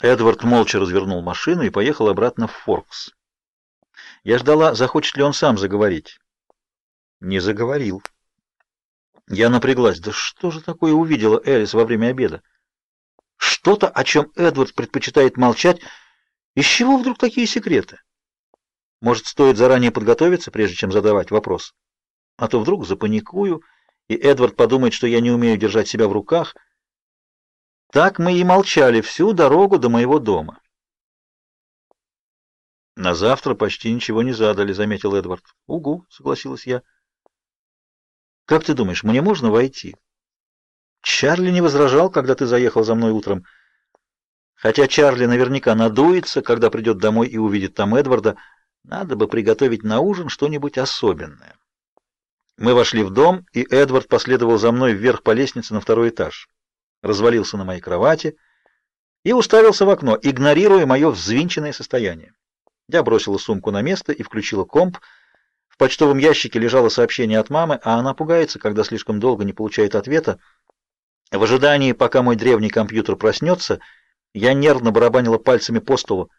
Эдвард молча развернул машину и поехал обратно в Форкс. Я ждала, захочет ли он сам заговорить. Не заговорил. Я напряглась. Да что же такое увидела Элис во время обеда? Что-то, о чем Эдвард предпочитает молчать. Из чего вдруг такие секреты? Может, стоит заранее подготовиться, прежде чем задавать вопрос? А то вдруг запаникую, и Эдвард подумает, что я не умею держать себя в руках. Так мы и молчали всю дорогу до моего дома. На завтра почти ничего не задали, заметил Эдвард. Угу, согласилась я. Как ты думаешь, мне можно войти? Чарли не возражал, когда ты заехал за мной утром. Хотя Чарли наверняка надуется, когда придет домой и увидит там Эдварда, надо бы приготовить на ужин что-нибудь особенное. Мы вошли в дом, и Эдвард последовал за мной вверх по лестнице на второй этаж. Развалился на моей кровати и уставился в окно, игнорируя мое взвинченное состояние. Я бросила сумку на место и включила комп. В почтовом ящике лежало сообщение от мамы, а она пугается, когда слишком долго не получает ответа. В ожидании, пока мой древний компьютер проснется, я нервно барабанила пальцами по столу.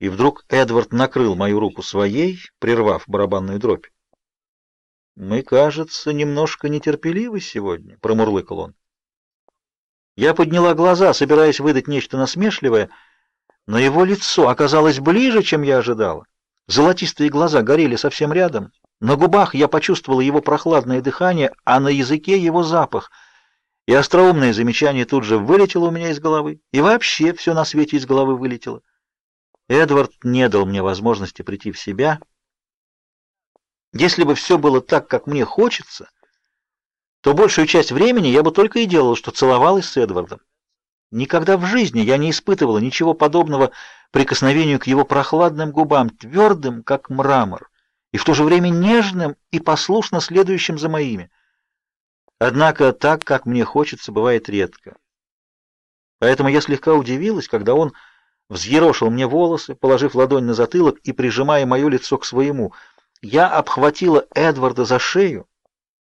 И вдруг Эдвард накрыл мою руку своей, прервав барабанную дробь. «Мы, кажется, немножко нетерпеливы сегодня», — промурлыкал он. Я подняла глаза, собираясь выдать нечто насмешливое, но его лицо оказалось ближе, чем я ожидала. Золотистые глаза горели совсем рядом. На губах я почувствовала его прохладное дыхание, а на языке его запах. И остроумное замечание тут же вылетело у меня из головы. И вообще все на свете из головы вылетело. Эдвард не дал мне возможности прийти в себя. Если бы все было так, как мне хочется, то большую часть времени я бы только и делала, что целовалась с Эдвардом. Никогда в жизни я не испытывала ничего подобного прикосновению к его прохладным губам, твердым, как мрамор, и в то же время нежным и послушно следующим за моими. Однако так, как мне хочется, бывает редко. Поэтому я слегка удивилась, когда он взъерошил мне волосы, положив ладонь на затылок и прижимая мое лицо к своему. Я обхватила Эдварда за шею.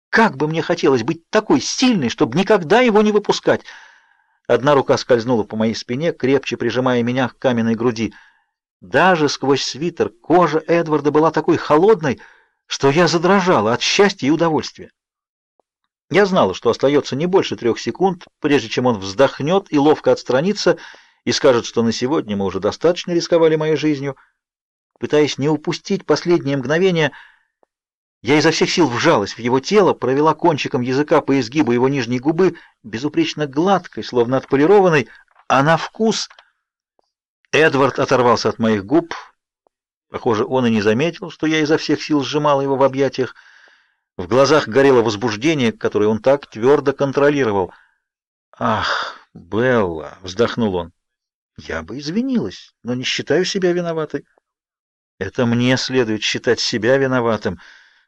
Как бы мне хотелось быть такой сильной, чтобы никогда его не выпускать. Одна рука скользнула по моей спине, крепче прижимая меня к каменной груди. Даже сквозь свитер кожа Эдварда была такой холодной, что я задрожала от счастья и удовольствия. Я знала, что остается не больше трех секунд, прежде чем он вздохнет и ловко отстранится и скажет, что на сегодня мы уже достаточно рисковали моей жизнью. Пытаясь не упустить последние мгновения, я изо всех сил вжалась в его тело, провела кончиком языка по изгибу его нижней губы, безупречно гладкой, словно отполированной, а на вкус... Эдвард оторвался от моих губ. Похоже, он и не заметил, что я изо всех сил сжимала его в объятиях. В глазах горело возбуждение, которое он так твердо контролировал. «Ах, Белла!» — вздохнул он. «Я бы извинилась, но не считаю себя виноватой». «Это мне следует считать себя виноватым»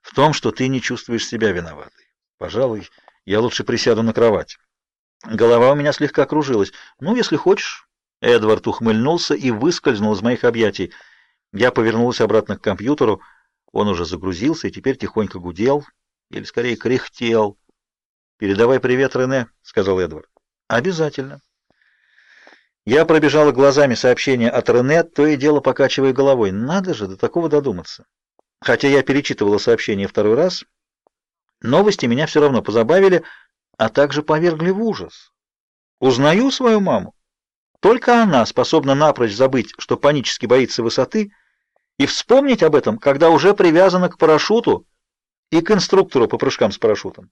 в том, что ты не чувствуешь себя виноватой. Пожалуй, я лучше присяду на кровать. Голова у меня слегка кружилась. Ну, если хочешь. Эдвард ухмыльнулся и выскользнул из моих объятий. Я повернулся обратно к компьютеру. Он уже загрузился и теперь тихонько гудел, или скорее кряхтел. «Передавай привет, Рене», — сказал Эдвард. «Обязательно». Я пробежала глазами сообщение от Рене, то и дело покачивая головой. Надо же до такого додуматься. Хотя я перечитывала сообщение второй раз, новости меня все равно позабавили, а также повергли в ужас. Узнаю свою маму. Только она способна напрочь забыть, что панически боится высоты, и вспомнить об этом, когда уже привязана к парашюту и к инструктору по прыжкам с парашютом.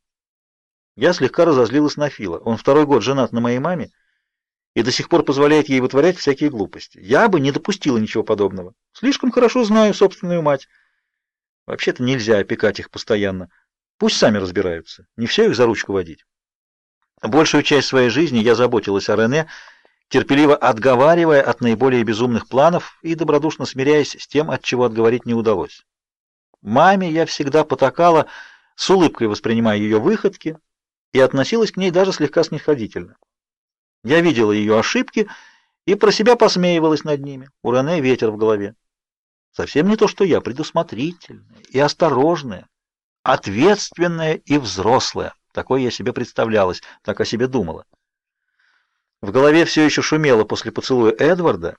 Я слегка разозлилась на Фила. Он второй год женат на моей маме и до сих пор позволяет ей вытворять всякие глупости. Я бы не допустила ничего подобного. Слишком хорошо знаю собственную мать. Вообще-то нельзя опекать их постоянно. Пусть сами разбираются. Не все их за ручку водить. Большую часть своей жизни я заботилась о Рене, терпеливо отговаривая от наиболее безумных планов и добродушно смиряясь с тем, от чего отговорить не удалось. Маме я всегда потакала, с улыбкой воспринимая ее выходки, и относилась к ней даже слегка снисходительно. Я видела ее ошибки и про себя посмеивалась над ними. У Рене ветер в голове. Совсем не то, что я, предусмотрительная и осторожная, ответственная и взрослая. Такой я себе представлялась, так о себе думала. В голове все еще шумело после поцелуя Эдварда,